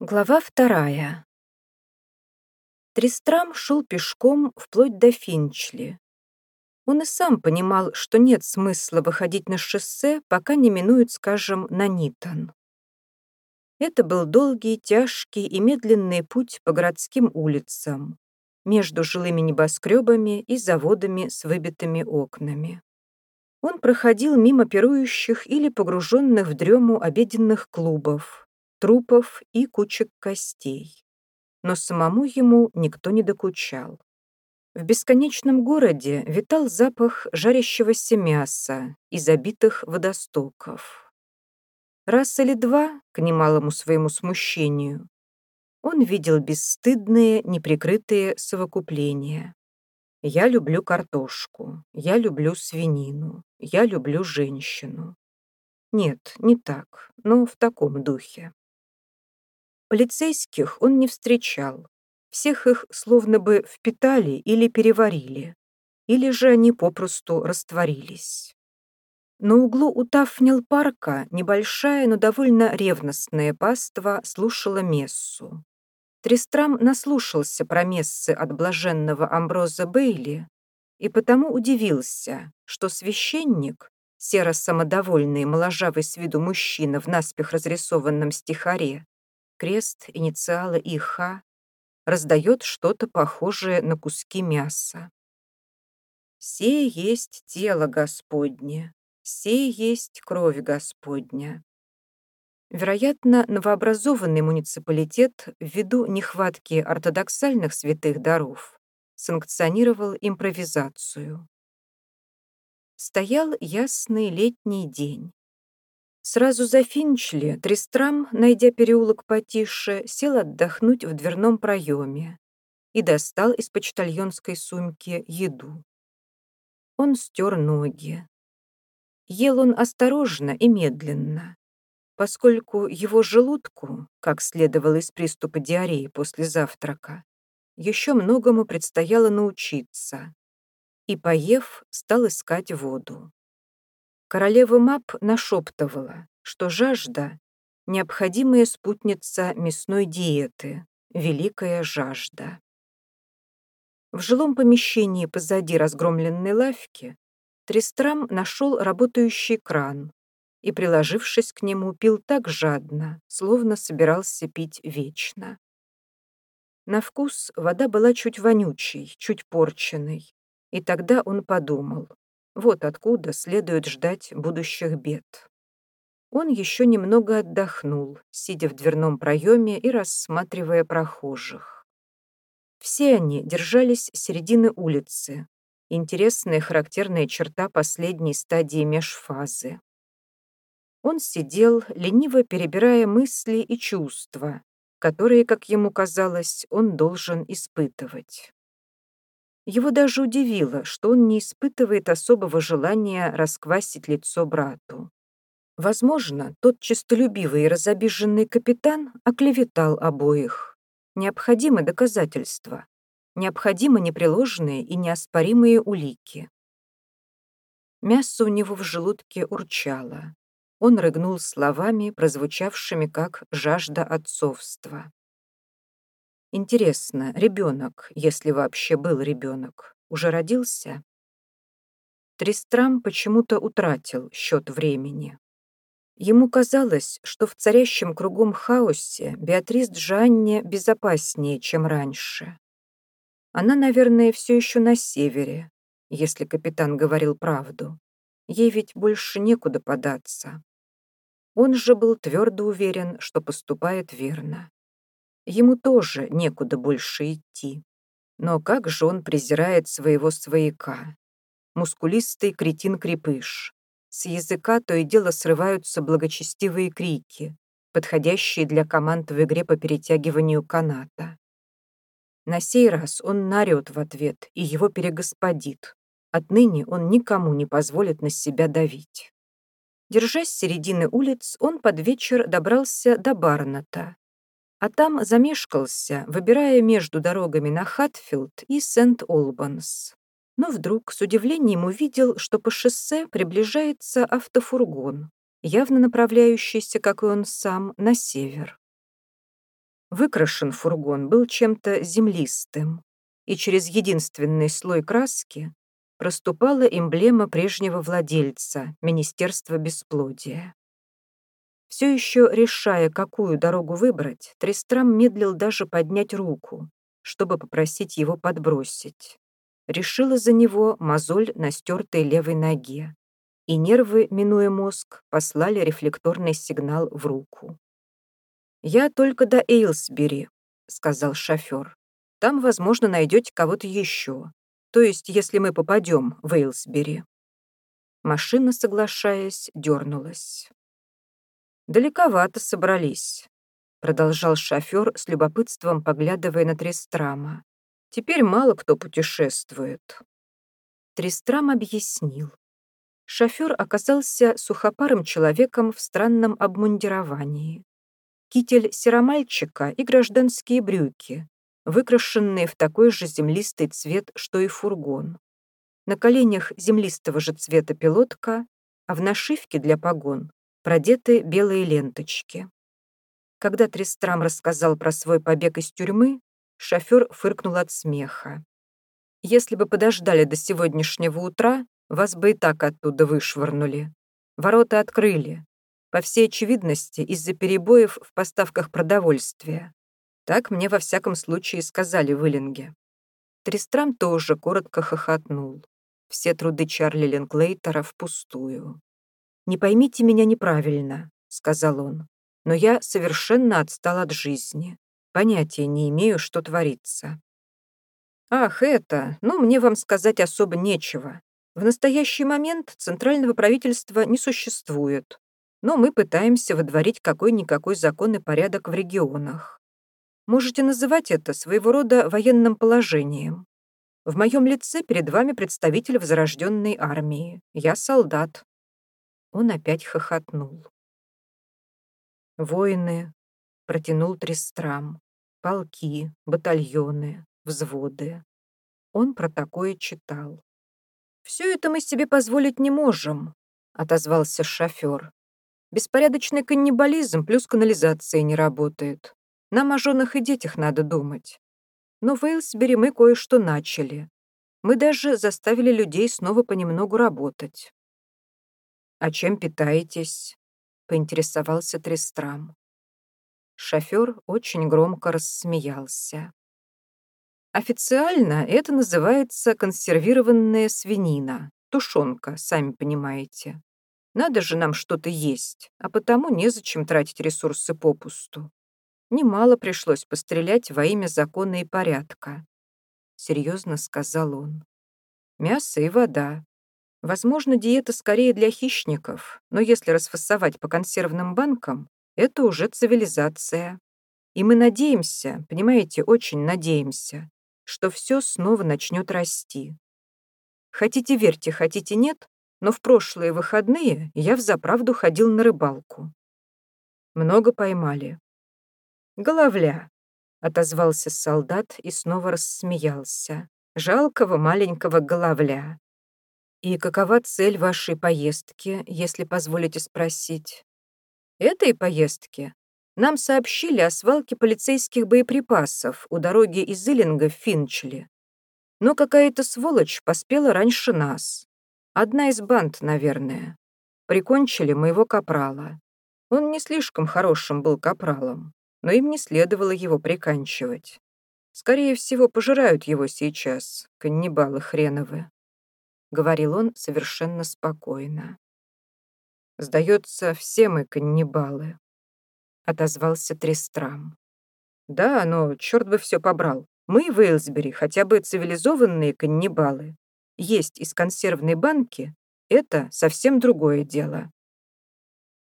Глава вторая. Тристрам шел пешком вплоть до Финчли. Он и сам понимал, что нет смысла выходить на шоссе, пока не минуют, скажем, на Нитон. Это был долгий, тяжкий и медленный путь по городским улицам, между жилыми небоскребами и заводами с выбитыми окнами. Он проходил мимо пирующих или погруженных в дрему обеденных клубов, трупов и кучек костей. Но самому ему никто не докучал. В бесконечном городе витал запах жарящегося мяса и забитых водостоков. Раз или два, к немалому своему смущению, он видел бесстыдные, неприкрытые совокупления. «Я люблю картошку, я люблю свинину, я люблю женщину». Нет, не так, но в таком духе. Полицейских он не встречал. Всех их словно бы впитали или переварили. Или же они попросту растворились. На углу у Тафнил-парка небольшая, но довольно ревностная паства слушала мессу. Тристрам наслушался про мессы от блаженного Амброза Бейли и потому удивился, что священник, серо-самодовольный моложавый с виду мужчина в наспех разрисованном стихаре, крест, инициалы и Х, раздает что-то похожее на куски мяса. «Се есть тело Господне, се есть кровь Господня». Вероятно, новообразованный муниципалитет ввиду нехватки ортодоксальных святых даров санкционировал импровизацию. Стоял ясный летний день. Сразу за Финчли Тристрам, найдя переулок потише, сел отдохнуть в дверном проеме и достал из почтальонской сумки еду. Он стер ноги. Ел он осторожно и медленно, поскольку его желудку, как следовало из приступа диареи после завтрака, еще многому предстояло научиться, и, поев, стал искать воду. Королева Мап нашептывала, что жажда — необходимая спутница мясной диеты, великая жажда. В жилом помещении позади разгромленной лавки Тристрам нашел работающий кран и, приложившись к нему, пил так жадно, словно собирался пить вечно. На вкус вода была чуть вонючей, чуть порченной, и тогда он подумал, вот откуда следует ждать будущих бед. Он еще немного отдохнул, сидя в дверном проеме и рассматривая прохожих. Все они держались середины улицы. Интересная характерная черта последней стадии межфазы. Он сидел, лениво перебирая мысли и чувства, которые, как ему казалось, он должен испытывать. Его даже удивило, что он не испытывает особого желания расквасить лицо брату. Возможно, тот честолюбивый и разобиженный капитан оклеветал обоих. Необходимы доказательства. Необходимы непреложные и неоспоримые улики. Мясо у него в желудке урчало. Он рыгнул словами, прозвучавшими как «жажда отцовства». Интересно, ребенок, если вообще был ребенок, уже родился? Тристрам почему-то утратил счет времени. Ему казалось, что в царящем кругом хаосе Беатрис Джанне безопаснее, чем раньше. Она, наверное, все еще на севере, если капитан говорил правду. Ей ведь больше некуда податься. Он же был твердо уверен, что поступает верно. Ему тоже некуда больше идти. Но как же он презирает своего свояка. Мускулистый кретин-крепыш. С языка то и дело срываются благочестивые крики, подходящие для команд в игре по перетягиванию каната. На сей раз он нарет в ответ и его перегосподит. Отныне он никому не позволит на себя давить. Держась середины улиц, он под вечер добрался до Барната, а там замешкался, выбирая между дорогами на Хатфилд и Сент-Олбанс. Но вдруг с удивлением увидел, что по шоссе приближается автофургон, явно направляющийся, как и он сам, на север. Выкрашен фургон был чем-то землистым, и через единственный слой краски проступала эмблема прежнего владельца Министерства бесплодия. Все еще решая, какую дорогу выбрать, Тристрам медлил даже поднять руку, чтобы попросить его подбросить. Решила за него мозоль на стертой левой ноге, и нервы, минуя мозг, послали рефлекторный сигнал в руку. «Я только до Эйлсбери», — сказал шофер. «Там, возможно, найдете кого-то еще. То есть, если мы попадем в Эйлсбери». Машина, соглашаясь, дернулась. «Далековато собрались», — продолжал шофер с любопытством, поглядывая на Трестрама. «Теперь мало кто путешествует». Трестрам объяснил. Шофер оказался сухопарым человеком в странном обмундировании. Китель серомальчика и гражданские брюки, выкрашенные в такой же землистый цвет, что и фургон. На коленях землистого же цвета пилотка, а в нашивке для погон продеты белые ленточки. Когда Тристрам рассказал про свой побег из тюрьмы, шофер фыркнул от смеха. «Если бы подождали до сегодняшнего утра, вас бы и так оттуда вышвырнули. Ворота открыли. По всей очевидности, из-за перебоев в поставках продовольствия. Так мне во всяком случае сказали в Иллинге». Тристрам тоже коротко хохотнул. Все труды Чарли Линклейтера впустую. «Не поймите меня неправильно», — сказал он, «но я совершенно отстал от жизни. Понятия не имею, что творится». «Ах, это, ну, мне вам сказать особо нечего. В настоящий момент центрального правительства не существует, но мы пытаемся водворить какой-никакой закон и порядок в регионах. Можете называть это своего рода военным положением. В моем лице перед вами представитель возрожденной армии. Я солдат, он опять хохотнул. «Воины», — протянул Трестрам, «полки, батальоны, взводы». Он про такое читал. «Все это мы себе позволить не можем», — отозвался шофер. «Беспорядочный каннибализм плюс канализация не работает. Нам о женах и детях надо думать. Но в Эйлсбери мы кое-что начали. Мы даже заставили людей снова понемногу работать. «А чем питаетесь?» — поинтересовался Трестрам. Шофер очень громко рассмеялся. «Официально это называется консервированная свинина, тушенка, сами понимаете. Надо же нам что-то есть, а потому незачем тратить ресурсы попусту. Немало пришлось пострелять во имя закона и порядка», — серьезно сказал он. «Мясо и вода, Возможно, диета скорее для хищников, но если расфасовать по консервным банкам, это уже цивилизация. И мы надеемся, понимаете, очень надеемся, что все снова начнет расти. Хотите верьте, хотите нет, но в прошлые выходные я взаправду ходил на рыбалку. Много поймали. «Головля», — отозвался солдат и снова рассмеялся. «Жалкого маленького головля. «И какова цель вашей поездки, если позволите спросить?» «Этой поездки нам сообщили о свалке полицейских боеприпасов у дороги из Иллинга в Финчли. Но какая-то сволочь поспела раньше нас. Одна из банд, наверное. Прикончили моего капрала. Он не слишком хорошим был капралом, но им не следовало его приканчивать. Скорее всего, пожирают его сейчас, каннибалы хреновы. — говорил он совершенно спокойно. «Сдается, все мы каннибалы», — отозвался Трестрам. «Да, но черт бы все побрал. Мы в Эйлсбери хотя бы цивилизованные каннибалы. Есть из консервной банки — это совсем другое дело».